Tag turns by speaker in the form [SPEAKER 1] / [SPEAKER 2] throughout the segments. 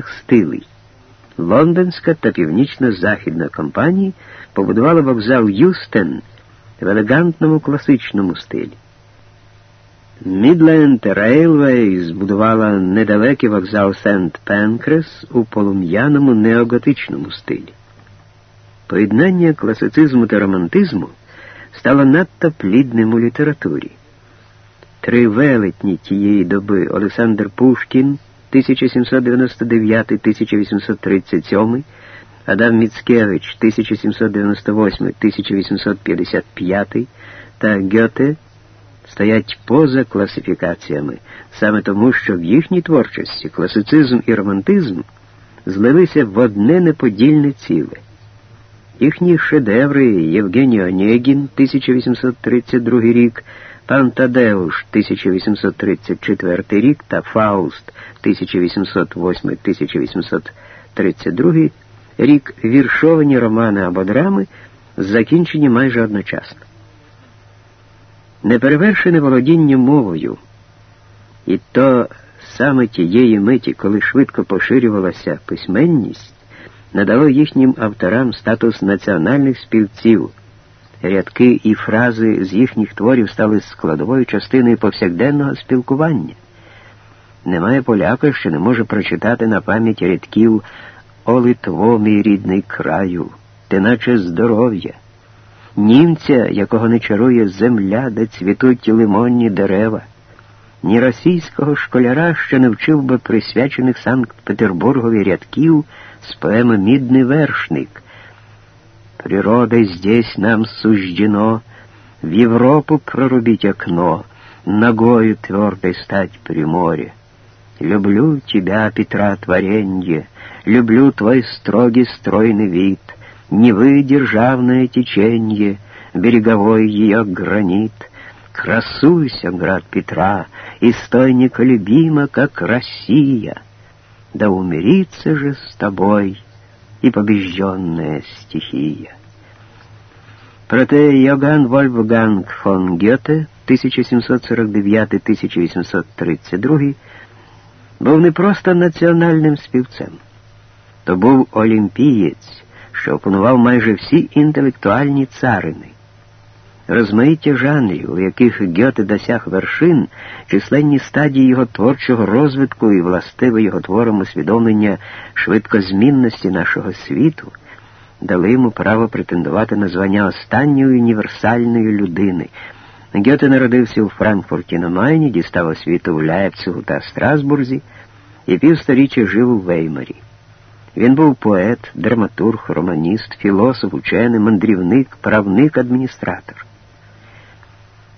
[SPEAKER 1] стилей. Лондонська та північно-західна компанії побудували вокзал Юстен в елегантному класичному стилі. Мідленд Рейлвей збудувала недалекий вокзал Сент Пенкрес у полум'яному неоготичному стилі. Поєднання класицизму та романтизму стало надто плідним у літературі. Три велетні тієї доби Олександр Пушкін 1799-1837, Адам Міцкевич 1798-1855 та Гьоте стоять поза класифікаціями, саме тому, що в їхній творчості класицизм і романтизм злилися в одне неподільне ціле. Їхні шедеври Євгеній Онєгін 1832 рік, Пан Тадеуш 1834 рік та Фауст 1808-1832 рік віршовані романи або драми закінчені майже одночасно. Неперевершене володіння мовою, і то саме тієї миті, коли швидко поширювалася письменність, надало їхнім авторам статус національних співців. Рядки і фрази з їхніх творів стали складовою частиною повсякденного спілкування. Немає поляка, що не може прочитати на пам'ять рядків «О Литво, мій рідний краю, ти наче здоров'я, німця, якого не чарує земля, де цвітуть лимонні дерева, ні російського школяра, що не вчив би присвячених Санкт-Петербургові рядків з поеми Мідний вершник. Природой здесь нам суждено в Европу прорубить окно, ногою твердой стать при море. Люблю тебя, Петра, творенье, люблю твой строгий стройный вид, Невы державное теченье, береговой ее гранит. Красуйся, град Петра, и стой неколебимо, как Россия. Да умирится же с тобой и побежденная стихия. Проте Йоган Вольфганг фон Гьоте 1749-1832 був не просто національним співцем, то був олімпієць, що опанував майже всі інтелектуальні царини. Розмаїття жанрів, у яких Гьоте досяг вершин, численні стадії його творчого розвитку і властиве його твором усвідомлення швидкозмінності нашого світу, дали йому право претендувати на звання останньої універсальної людини. Гьоте народився у Франкфурті на Майні, дістав освіту в Ляйпцигу та Страсбурзі і півсторіччя жив у Веймарі. Він був поет, драматург, романіст, філософ, учений, мандрівник, правник, адміністратор.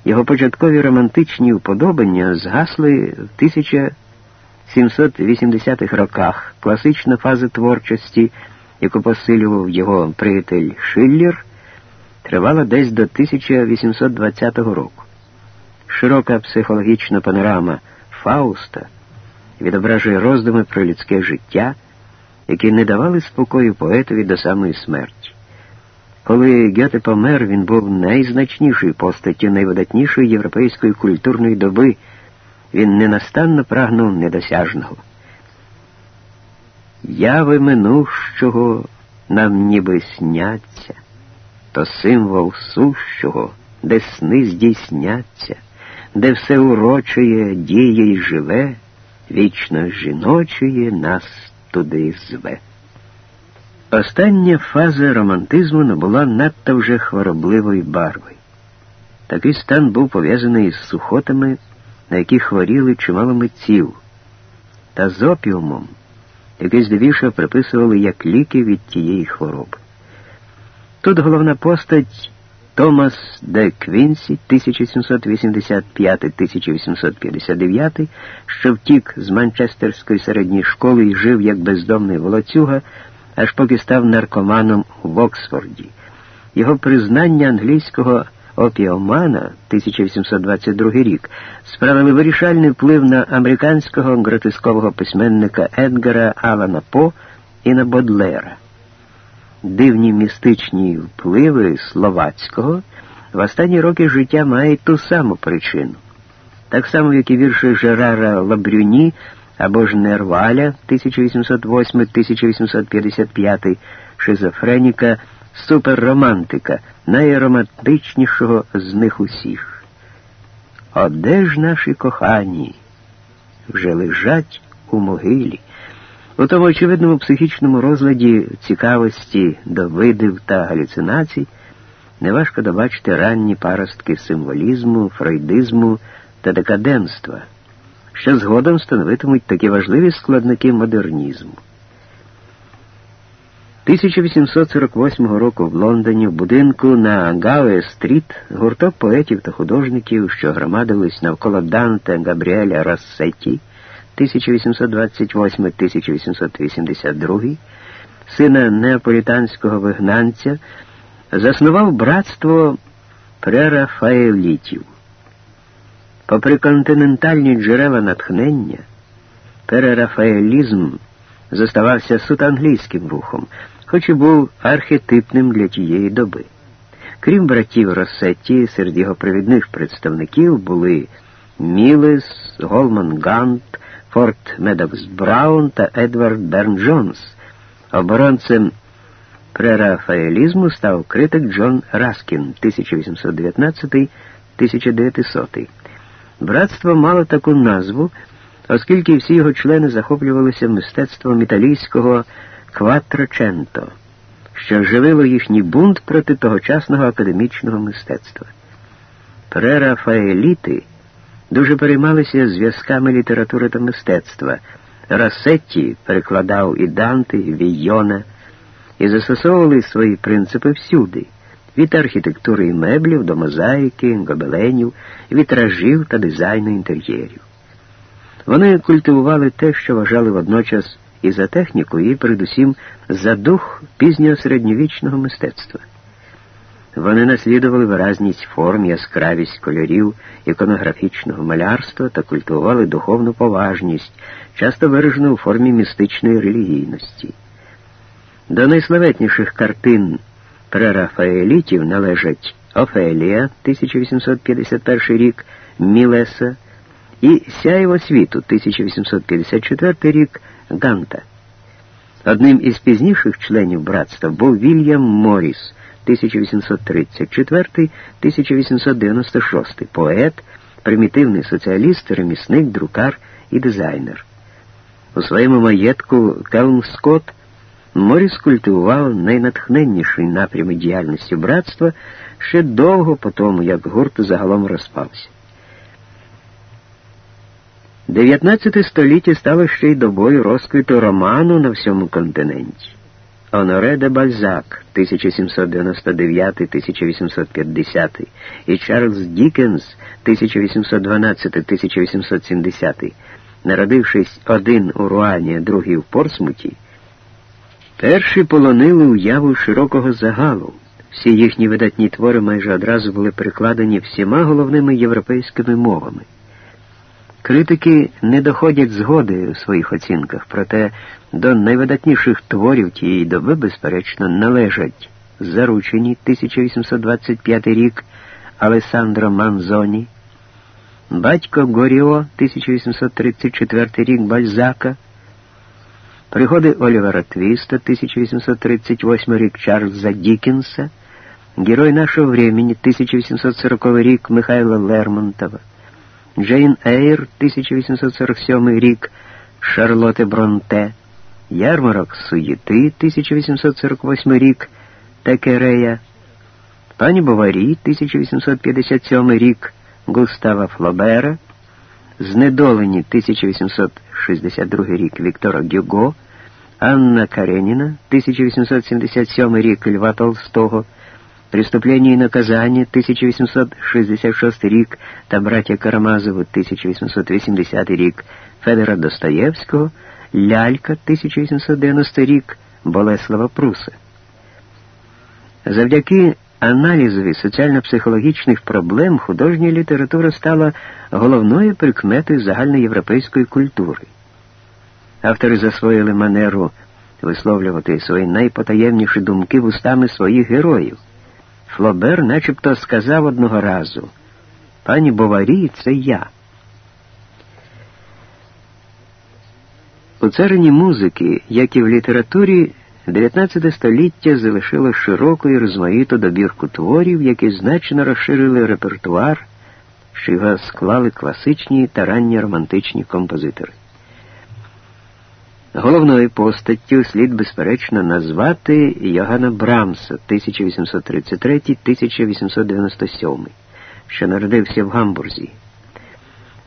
[SPEAKER 1] Його початкові романтичні уподобання згасли в 1780-х роках. Класична фаза творчості, яку посилював його приятель Шиллер, тривала десь до 1820 року. Широка психологічна панорама Фауста відображує роздуми про людське життя, які не давали спокою поетові до самої смерті. Коли Гьоте помер, він був найзначнішою постаттю найвидатнішої європейської культурної доби. Він ненастанно прагнув недосяжного. Яви минущого нам ніби сняться, то символ сущого, де сни здійсняться, де все урочує, діє й живе, вічно жіночує нас туди зве. Остання фаза романтизму набула надто вже хворобливої барви. Такий стан був пов'язаний з сухотами, на які хворіли чимало митців, та з опіумом, який здебільшого приписували як ліки від тієї хвороби. Тут головна постать Томас де Квінсі 1785-1859, що втік з Манчестерської середньої школи і жив як бездомний волоцюга, аж поки став наркоманом в Оксфорді. Його признання англійського опіомана 1822 рік справили вирішальний вплив на американського гротискового письменника Едгара Алана По і на Бодлера. Дивні містичні впливи словацького в останні роки життя мають ту саму причину. Так само, як і вірші Жерара Лабрюні або ж Нерваля 1808-1855, шизофреніка, суперромантика, найромантичнішого з них усіх. А де ж наші кохані? Вже лежать у могилі. У тому очевидному психічному розладі цікавості до видів та галюцинацій неважко добачити ранні паростки символізму, фрейдизму та декаденства, що згодом становитимуть такі важливі складники модернізму. 1848 року в Лондоні в будинку на Гауе-стріт гурток поетів та художників, що громадились навколо Данте Габріеля Рассетті 1828-1882, сина неаполітанського вигнанця, заснував братство прерафаелітів. Попри континентальні джерела натхнення, перерафаелізм зоставався суто англійським рухом, хоч і був архетипним для тієї доби. Крім братів Росетті, серед його провідних представників були Мілес, Голман Гант, Форт Медокс Браун та Едвард Берн Джонс. Оборонцем прерафаелізму став критик Джон Раскін 1819-1900. Братство мало таку назву, оскільки всі його члени захоплювалися мистецтвом італійського кватроченто, що живило їхній бунт проти тогочасного академічного мистецтва. Прерафаеліти дуже переймалися зв'язками літератури та мистецтва. Рассетті перекладав і Данте, і Війона, і застосовували свої принципи всюди, від архітектури і меблів до мозаїки, гобеленів, вітражів та дизайну інтер'єрів. Вони культивували те, що вважали водночас і за техніку, і передусім за дух пізнього середньовічного мистецтва. Вони наслідували виразність форм, яскравість кольорів іконографічного малярства та культивували духовну поважність, часто виражену у формі містичної релігійності. До найславетніших картин прерафаелітів належать Офелія 1851 рік, Мілеса і Сяєво світу 1854 рік Ганта. Одним із пізніших членів братства був Вільям Моріс 1834-1896, поет, примітивний соціаліст, ремісник, друкар і дизайнер. У своєму маєтку Келм Скотт Моріс культивував найнатхненніший напрями діяльності братства ще довго по тому, як гурт загалом розпався. 19 століття стало ще й добою розквіту роману на всьому континенті. Оноре де Бальзак 1799-1850 і Чарльз Дікенс 1812-1870, народившись один у Руані, другий в Порсмуті, перші полонили уяву широкого загалу. Всі їхні видатні твори майже одразу були перекладені всіма головними європейськими мовами. Критики не доходять згоди у своїх оцінках, проте до найвидатніших творів тієї доби, безперечно, належать Заручені 1825 рік Алесандро Манзоні, Батько Горіо 1834 рік Бальзака, Пригоди Олівера Твіста 1838 рік Чарльза Дікінса, Герой нашого времени 1840 рік Михайла Лермонтова. Джейн Ейр, 1847 рік, Шарлоте Бронте, Ярмарок Суєти, 1848 рік, Текерея, Пані Боварі, 1857 рік, Густава Флобера, Знедолені, 1862 рік Віктора Гюго, Анна Кареніна, 1877 рік Льва Толстого, Преступлення і наказання 1866 рік та браття Карамазову 1880 рік Федора Достоєвського, Лялька 1890 рік Болеслава Пруса. Завдяки аналізові соціально-психологічних проблем художня література стала головною прикметою загальноєвропейської культури. Автори засвоїли манеру висловлювати свої найпотаємніші думки вустами своїх героїв. Флобер начебто сказав одного разу Пані Боварі, це я. У царині музики, як і в літературі, 19 століття залишило широку і розмаїту добірку творів, які значно розширили репертуар, що його склали класичні та ранні романтичні композитори. Головною постаттю слід безперечно назвати Йоганна Брамса 1833-1897, що народився в Гамбурзі.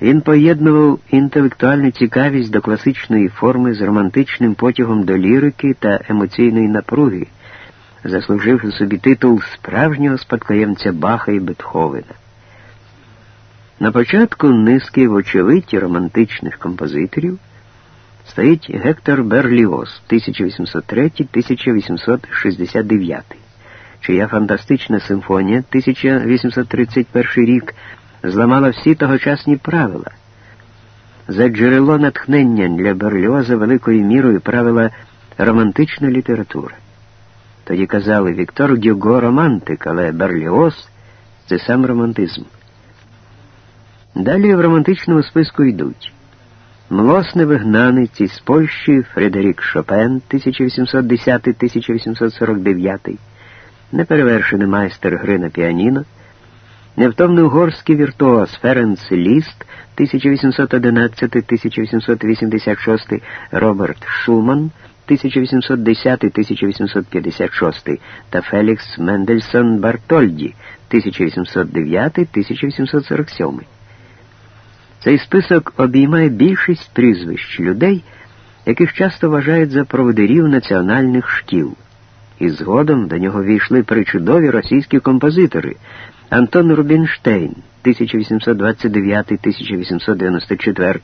[SPEAKER 1] Він поєднував інтелектуальну цікавість до класичної форми з романтичним потягом до лірики та емоційної напруги, заслуживши собі титул справжнього спадкоємця Баха і Бетховена. На початку низки вочевидь романтичних композиторів стоїть Гектор Берліоз 1803-1869, чия фантастична симфонія 1831 рік зламала всі тогочасні правила. За джерело натхнення для Берліоза великою мірою правила романтична література. Тоді казали Віктор Гюго романтик, але Берліоз це сам романтизм. Далі в романтичному списку йдуть Млосний вигнанець із Польщі Фредерік Шопен 1810-1849, неперевершений майстер гри на піаніно, невтомний угорський віртуоз Ференц Ліст 1811-1886, Роберт Шуман 1810-1856 та Фелікс Мендельсон Бартольді 1809-1847. Цей список обіймає більшість прізвищ людей, яких часто вважають за проводирів національних шкіл. І згодом до нього війшли причудові російські композитори. Антон Рубінштейн 1829-1894,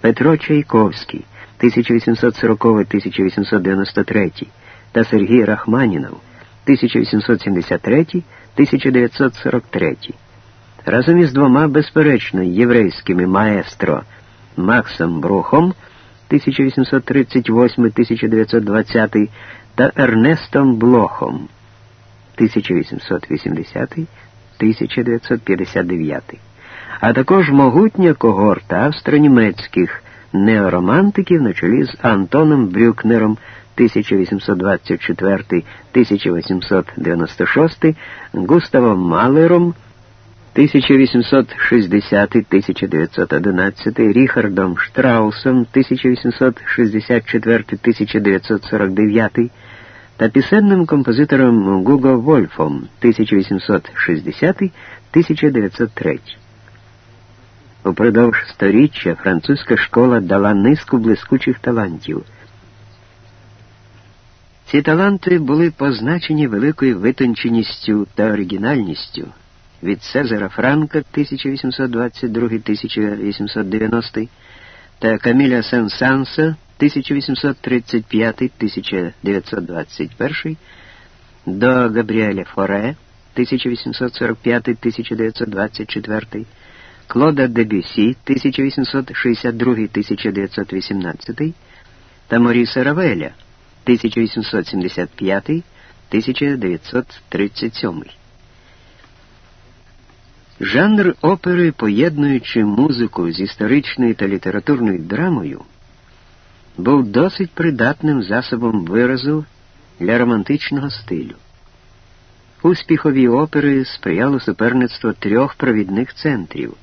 [SPEAKER 1] Петро Чайковський 1840-1893 та Сергій Рахманінов 1873-1943 разом із двома безперечно єврейськими маестро Максом Брухом 1838-1920 та Ернестом Блохом 1880-1959, а також могутня когорта австро-німецьких неоромантиків на чолі з Антоном Брюкнером 1824-1896, Густавом Малером 1860-1911 Ріхардом Штраусом 1864-1949 та пісенним композитором Гуго Вольфом 1860-1903. Упродовж сторіччя французька школа дала низку блискучих талантів. Ці таланти були позначені великою витонченістю та оригінальністю від Цезара Франка 1822-1890 та Каміля Сен-Санса 1835-1921 до Габріеля Форе 1845-1924, Клода Дебюсі 1862-1918 та Моріса Равеля 1875-1937. Жанр опери, поєднуючи музику з історичною та літературною драмою, був досить придатним засобом виразу для романтичного стилю. Успіхові опери сприяло суперництво трьох провідних центрів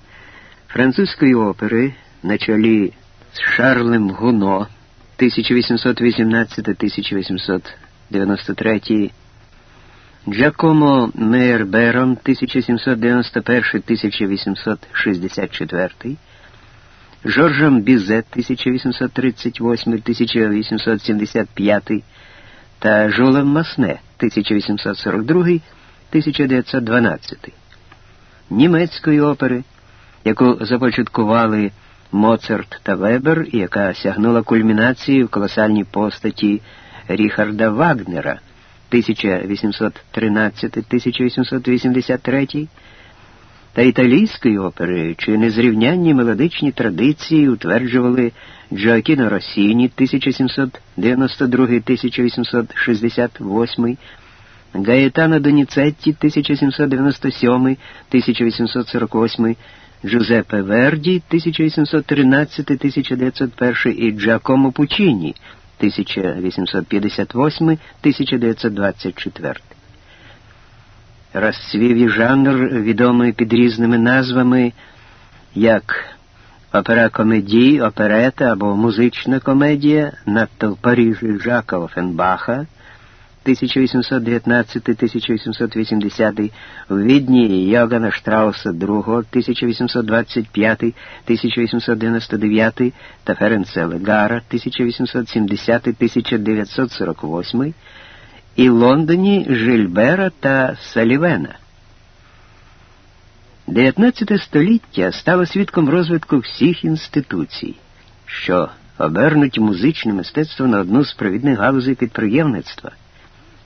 [SPEAKER 1] французької опери на чолі з Шарлем Гуно 1818-1893 Джакомо Мейербером 1791-1864, Жоржем Бізе 1838-1875 та Жулем Масне 1842-1912, німецької опери, яку започаткували Моцарт та Вебер, і яка сягнула кульмінації в колосальній постаті Ріхарда Вагнера. 1813-1883 та італійської опери, чи незрівнянні мелодичні традиції утверджували Джоакіно Росіні 1792-1868, Гаєтано Доніцетті 1797-1848, Джузеппе Верді 1813-1901 і Джакомо Пучіні 1858-1924. Розцвів і жанр, відомий під різними назвами, як опера комедії, оперета або музична комедія, надто в Парижі Жака Офенбаха 1819-1880, в Відні Йогана Штрауса II 1825-1899 та Ференце Легара 1870-1948 і Лондоні Жильбера та Салівена. 19 століття стало свідком розвитку всіх інституцій, що обернуть музичне мистецтво на одну з провідних галузей підприємництва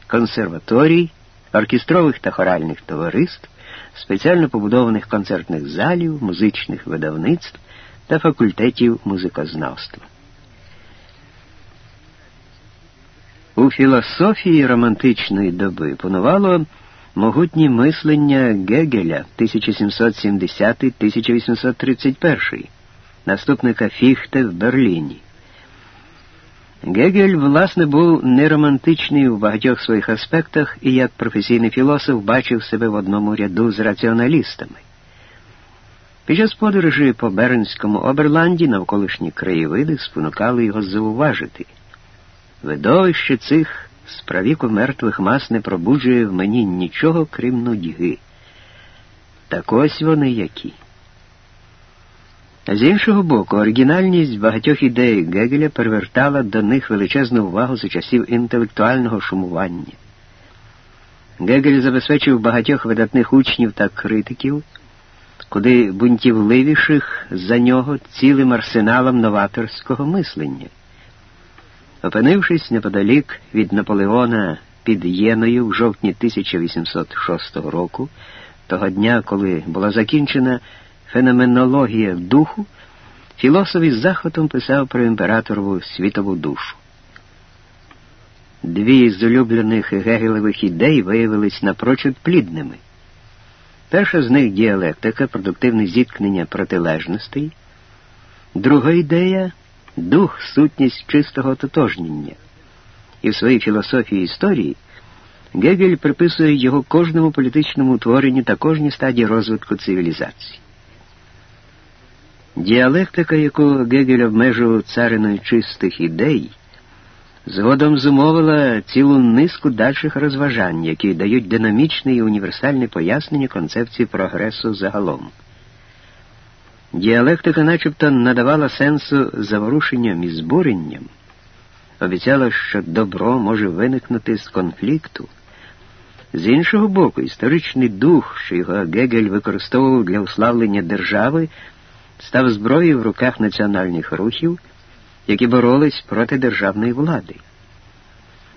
[SPEAKER 1] консерваторій, оркестрових та хоральних товариств, спеціально побудованих концертних залів, музичних видавництв та факультетів музикознавства. У філософії романтичної доби панувало могутнє мислення Гегеля 1770-1831, наступника Фіхте в Берліні. Гегель, власне, був неромантичний у багатьох своїх аспектах і як професійний філософ бачив себе в одному ряду з раціоналістами. Під час подорожі по Бернському Оберланді навколишні краєвиди спонукали його зауважити. Видовище цих справіку мертвих мас не пробуджує в мені нічого, крім нудьги. Так ось вони які. З іншого боку, оригінальність багатьох ідей Гегеля привертала до них величезну увагу за часів інтелектуального шумування. Гегель забезпечив багатьох видатних учнів та критиків, куди бунтівливіших за нього цілим арсеналом новаторського мислення. Опинившись неподалік від Наполеона під Єною в жовтні 1806 року, того дня, коли була закінчена феноменологія духу, філософ із захватом писав про імператорову світову душу. Дві з улюблених Гегелевих ідей виявились напрочуд плідними. Перша з них діалектика, продуктивне зіткнення протилежностей, друга ідея дух, сутність чистого тотожнення. І в своїй філософії історії Гегель приписує його кожному політичному утворенню та кожній стадії розвитку цивілізації. Діалектика, яку Гегель обмежував цариною чистих ідей, згодом зумовила цілу низку дальших розважань, які дають динамічне і універсальне пояснення концепції прогресу загалом. Діалектика начебто надавала сенсу заворушенням і збуренням, обіцяла, що добро може виникнути з конфлікту. З іншого боку, історичний дух, що його Гегель використовував для уславлення держави, став зброєю в руках національних рухів, які боролись проти державної влади.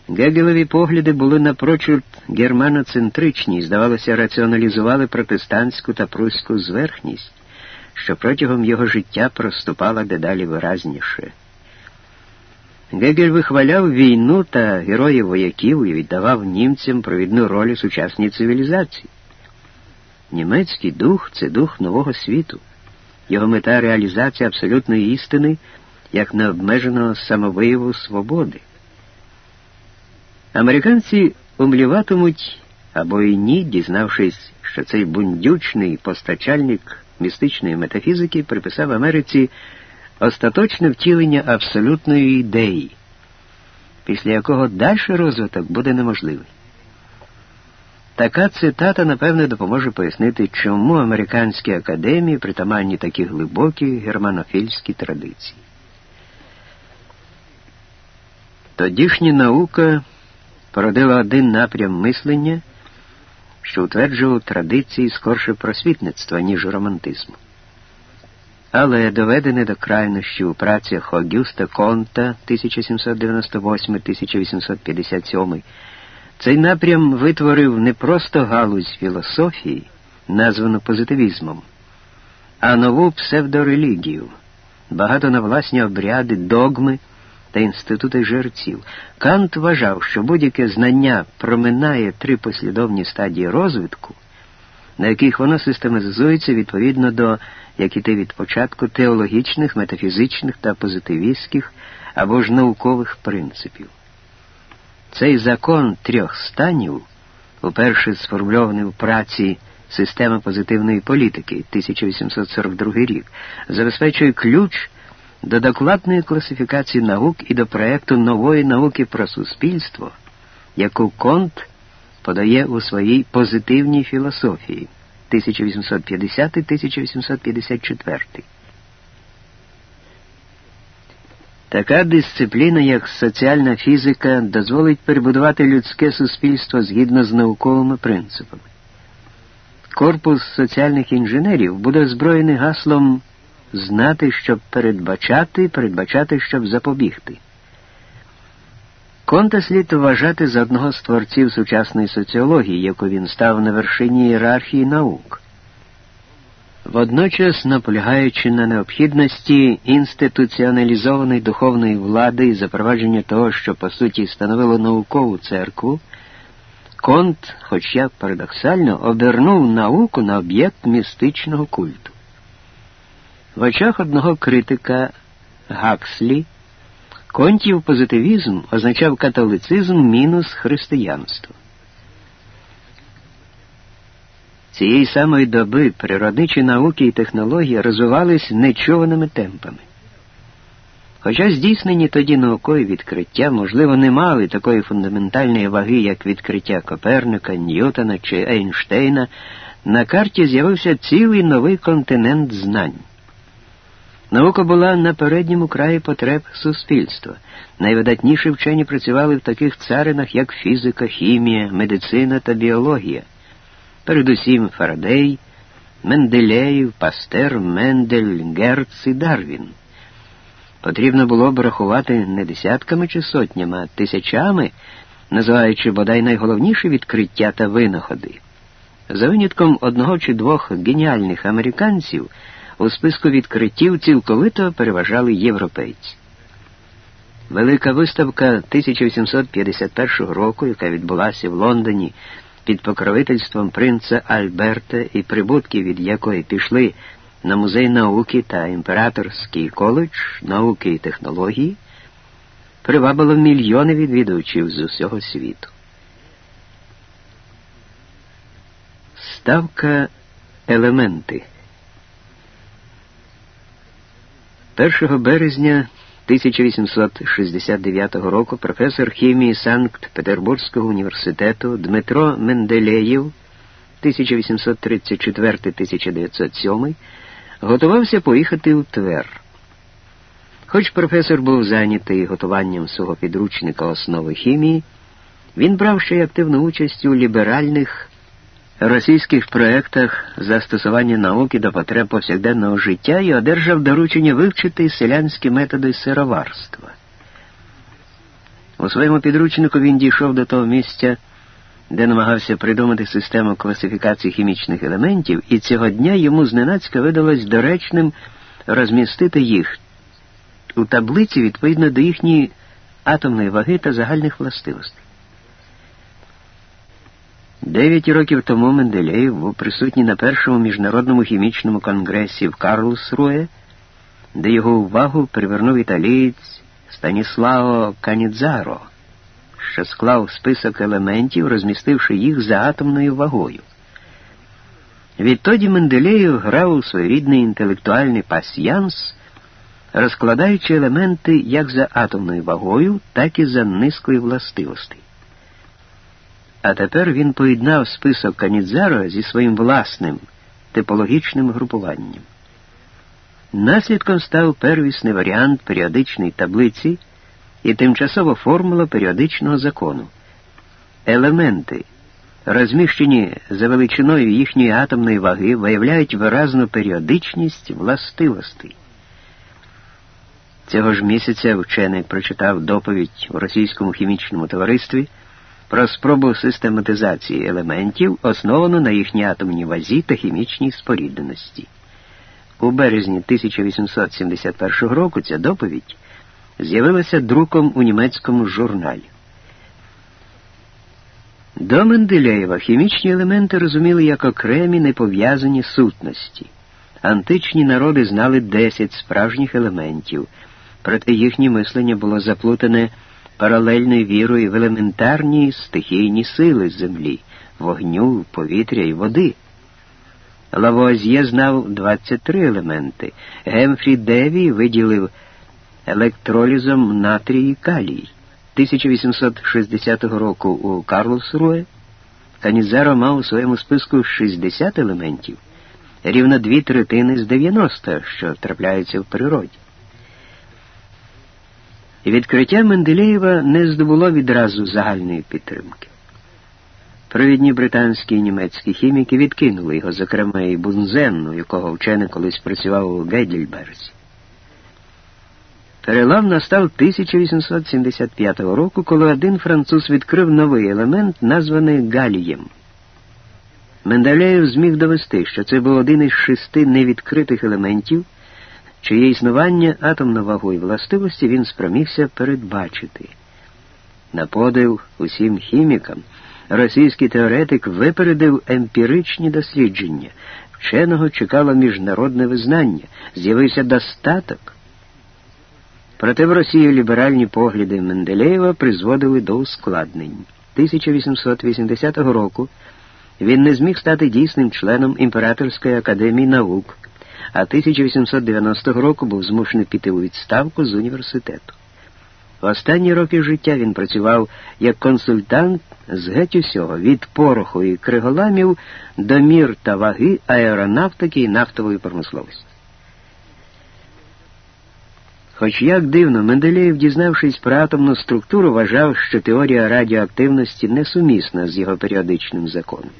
[SPEAKER 1] Гегелеві погляди були напрочуд германоцентричні і, здавалося, раціоналізували протестантську та пруську зверхність, що протягом його життя проступала дедалі виразніше. Гегель вихваляв війну та героїв вояків і віддавав німцям провідну роль у сучасній цивілізації. Німецький дух це дух нового світу. Його мета реалізація абсолютної істини як необмеженого самовияву свободи. Американці умліватимуть або й ні, дізнавшись, що цей бундючний постачальник містичної метафізики приписав Америці остаточне втілення абсолютної ідеї, після якого дальший розвиток буде неможливий. Така цитата, напевне, допоможе пояснити, чому американські академії притаманні такі глибокі германофільські традиції. Тодішня наука породила один напрям мислення, що утверджував традиції скорше просвітництва, ніж романтизму. Але доведене до крайнощі у працях Огюста Конта 1798-1857 цей напрям витворив не просто галузь філософії, названу позитивізмом, а нову псевдорелігію, багато на власні обряди, догми та інститути жерців. Кант вважав, що будь-яке знання проминає три послідовні стадії розвитку, на яких воно систематизується відповідно до, як і ти від початку, теологічних, метафізичних та позитивістських або ж наукових принципів. Цей закон трьох станів, уперше сформульований в праці Система позитивної політики 1842 рік, забезпечує ключ до докладної класифікації наук і до проєкту нової науки про суспільство, яку Конт подає у своїй позитивній філософії 1850-1854. Така дисципліна, як соціальна фізика, дозволить перебудувати людське суспільство згідно з науковими принципами. Корпус соціальних інженерів буде озброєний гаслом знати, щоб передбачати, передбачати, щоб запобігти. Конта слід вважати за одного з творців сучасної соціології, яку він став на вершині ієрархії наук. Водночас, наполягаючи на необхідності інституціоналізованої духовної влади і запровадження того, що по суті становило наукову церкву, Конт, хоч як парадоксально, обернув науку на об'єкт містичного культу. В очах одного критика Гакслі Контів позитивізм означав католицизм мінус християнство. Цієї самої доби природничі науки і технології розвивались нечуваними темпами. Хоча здійснені тоді наукові відкриття, можливо, не мали такої фундаментальної ваги, як відкриття Коперника, Ньютона чи Ейнштейна, на карті з'явився цілий новий континент знань. Наука була на передньому краї потреб суспільства. Найвидатніші вчені працювали в таких царинах, як фізика, хімія, медицина та біологія. Передусім Фарадей, Менделеєв, Пастер, Мендель, Герц і Дарвін. Потрібно було б рахувати не десятками чи сотнями, а тисячами, називаючи бодай найголовніші відкриття та винаходи. За винятком одного чи двох геніальних американців у списку відкриттів цілковито переважали європейці. Велика виставка 1851 року, яка відбулася в Лондоні під покровительством принца Альберта і прибутки, від якої пішли на музей науки та імператорський коледж науки і технології, привабило мільйони відвідувачів з усього світу. Ставка елементи 1 березня 1869 року професор хімії Санкт-Петербурзького університету Дмитро Менделєєв 1834-1907 готувався поїхати у Твер. Хоч професор був зайнятий готуванням свого підручника основи хімії, він брав ще й активну участь у ліберальних російських проєктах застосування науки до потреб повсякденного життя і одержав доручення вивчити селянські методи сироварства. У своєму підручнику він дійшов до того місця, де намагався придумати систему класифікації хімічних елементів, і цього дня йому зненацька видалось доречним розмістити їх у таблиці відповідно до їхньої атомної ваги та загальних властивостей. Дев'ять років тому Менделєєв був присутній на першому міжнародному хімічному конгресі в Карлсруе, де його увагу привернув італієць Станіслао Канідзаро що склав список елементів, розмістивши їх за атомною вагою. Відтоді Менделєєв грав у своєрідний інтелектуальний пасьянс, розкладаючи елементи як за атомною вагою, так і за низкою властивостей. А тепер він поєднав список Канідзаро зі своїм власним типологічним групуванням. Наслідком став первісний варіант періодичної таблиці і тимчасова формула періодичного закону. Елементи, розміщені за величиною їхньої атомної ваги, виявляють виразну періодичність властивостей. Цього ж місяця вчений прочитав доповідь у російському хімічному товаристві про спробу систематизації елементів, основану на їхній атомній вазі та хімічній спорідненості. У березні 1871 року ця доповідь з'явилася друком у німецькому журналі. До Менделєєва хімічні елементи розуміли як окремі непов'язані сутності. Античні народи знали 10 справжніх елементів, проте їхнє мислення було заплутане паралельною вірою в елементарні стихійні сили землі, вогню, повітря і води. Лавуазьє знав 23 елементи. Гемфрі Деві виділив електролізом натрій і калій. 1860 року у Карлсруе Канізеро мав у своєму списку 60 елементів, рівно дві третини з 90, що трапляються в природі. Відкриття Менделєєва не здобуло відразу загальної підтримки. Провідні британські і німецькі хіміки відкинули його, зокрема і Бунзенну, якого вчений колись працював у Гейдельберзі. Перелам настав 1875 року, коли один француз відкрив новий елемент, названий Галієм. Менделеєв зміг довести, що це був один із шести невідкритих елементів, чиє існування атомну вагу і властивості він спромігся передбачити. На подив усім хімікам російський теоретик випередив емпіричні дослідження, вченого чекало міжнародне визнання, з'явився достаток. Проте в Росії ліберальні погляди Менделєєва призводили до ускладнень. 1880 року він не зміг стати дійсним членом Імператорської академії наук, а 1890 року був змушений піти у відставку з університету. В останні роки життя він працював як консультант з геть усього, від пороху і криголамів до мір та ваги аеронавтики і нафтової промисловості. Хоч як дивно, Менделєєв, дізнавшись про атомну структуру, вважав, що теорія радіоактивності несумісна з його періодичним законом.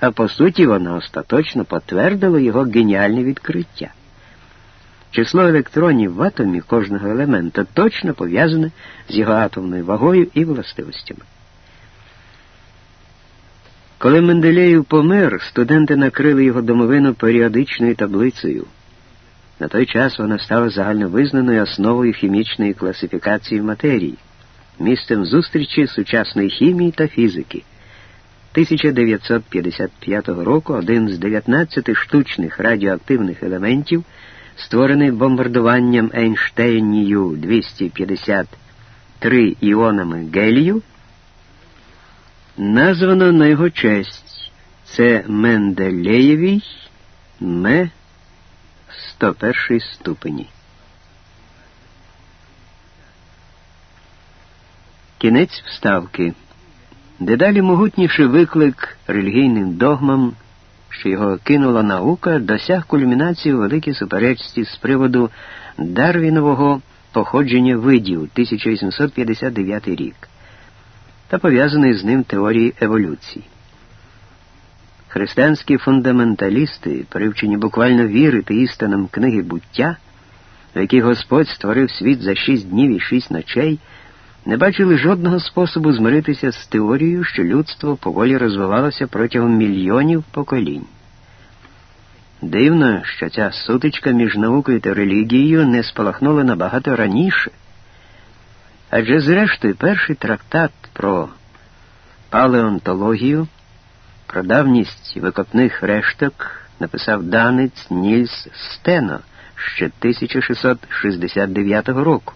[SPEAKER 1] А по суті, вона остаточно потвердила його геніальне відкриття. Число електронів в атомі кожного елемента точно пов'язане з його атомною вагою і властивостями. Коли Менделєєв помер, студенти накрили його домовину періодичною таблицею. На той час вона стала загальновизнаною основою хімічної класифікації матерії, місцем зустрічі сучасної хімії та фізики. 1955 року один з 19 штучних радіоактивних елементів, створений бомбардуванням Ейнштейнію 253 іонами гелію, названо на його честь. Це Менделеєвій Ме 101 ступені. Кінець вставки. Дедалі могутніший виклик релігійним догмам, що його кинула наука, досяг кульмінації у великій суперечці з приводу Дарвінового походження видів 1859 рік та пов'язаної з ним теорії еволюції. Християнські фундаменталісти, привчені буквально вірити істинам книги буття, в якій Господь створив світ за шість днів і шість ночей, не бачили жодного способу змиритися з теорією, що людство поволі розвивалося протягом мільйонів поколінь. Дивно, що ця сутичка між наукою та релігією не спалахнула набагато раніше. Адже, зрештою, перший трактат про палеонтологію. Про давність викопних решток написав данець Нільс Стено ще 1669 року.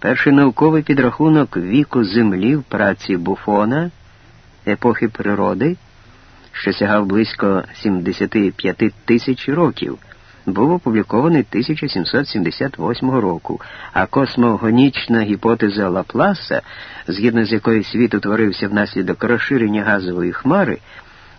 [SPEAKER 1] Перший науковий підрахунок віку землі в праці Буфона епохи природи, що сягав близько 75 тисяч років, був опублікований 1778 року, а космогонічна гіпотеза Лапласа, згідно з якою світ утворився внаслідок розширення газової хмари,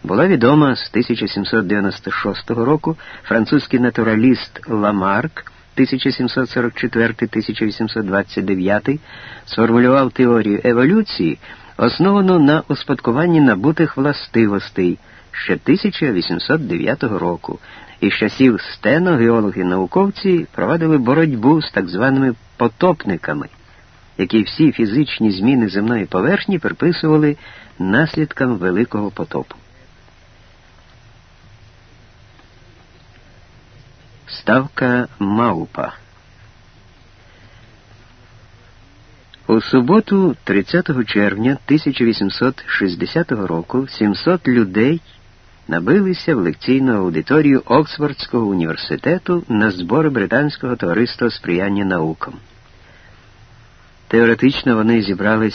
[SPEAKER 1] була відома з 1796 року. Французький натураліст Ламарк 1744-1829 сформулював теорію еволюції, основану на успадкуванні набутих властивостей ще 1809 року. І з часів Стено геологи-науковці провадили боротьбу з так званими потопниками, які всі фізичні зміни земної поверхні приписували наслідкам Великого потопу. Ставка Маупа У суботу, 30 червня 1860 року, 700 людей набилися в лекційну аудиторію Оксфордського університету на збори британського товариства сприяння наукам. Теоретично вони зібрались